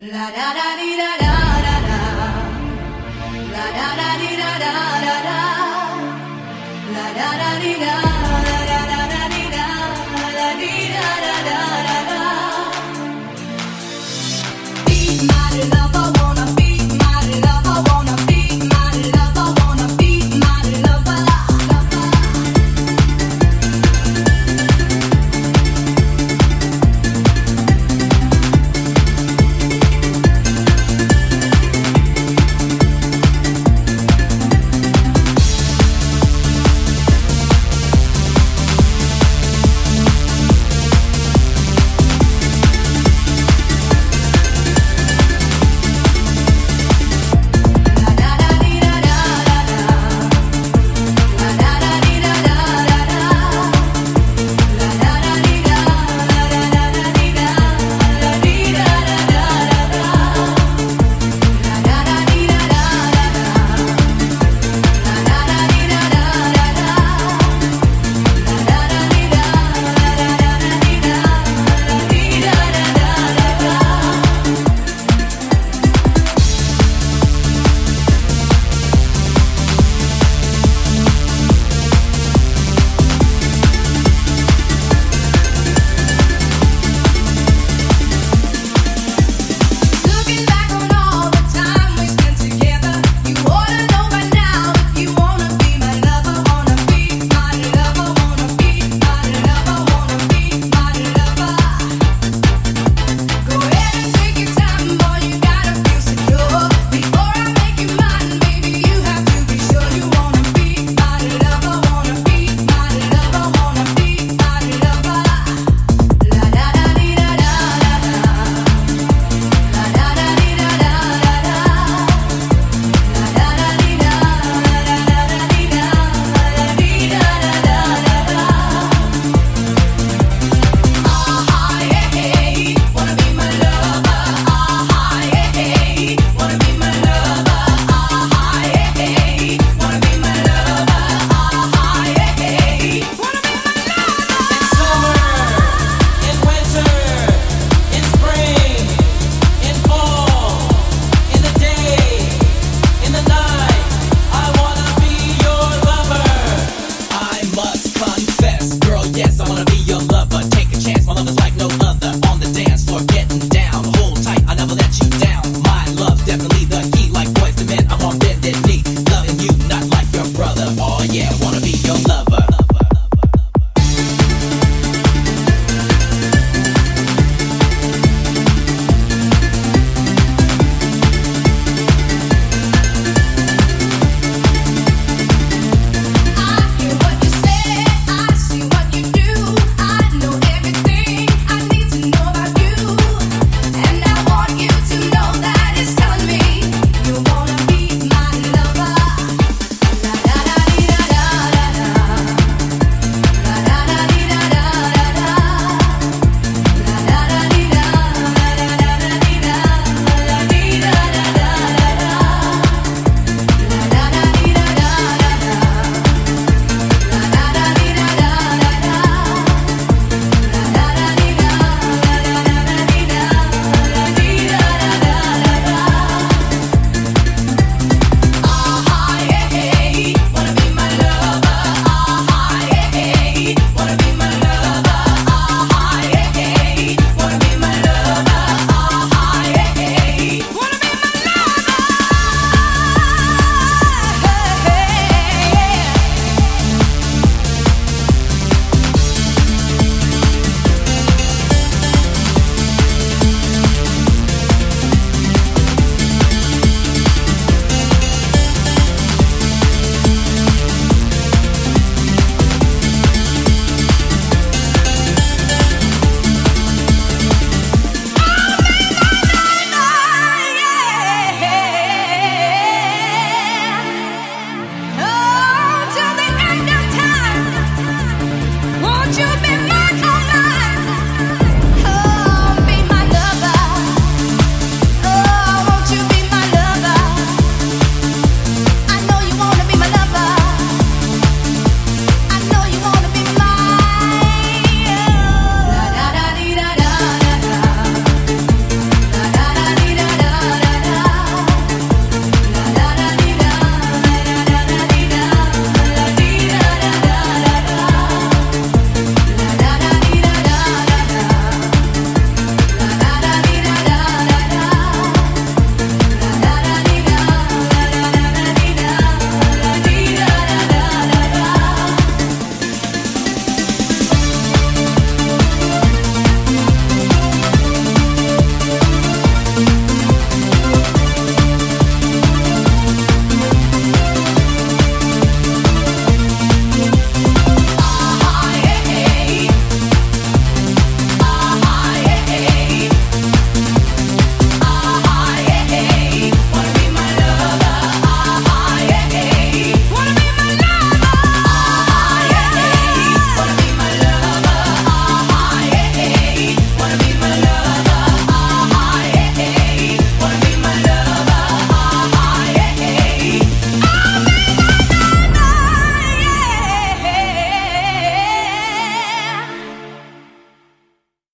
La da da di da da da da. La da da di da da da da. La da da di da.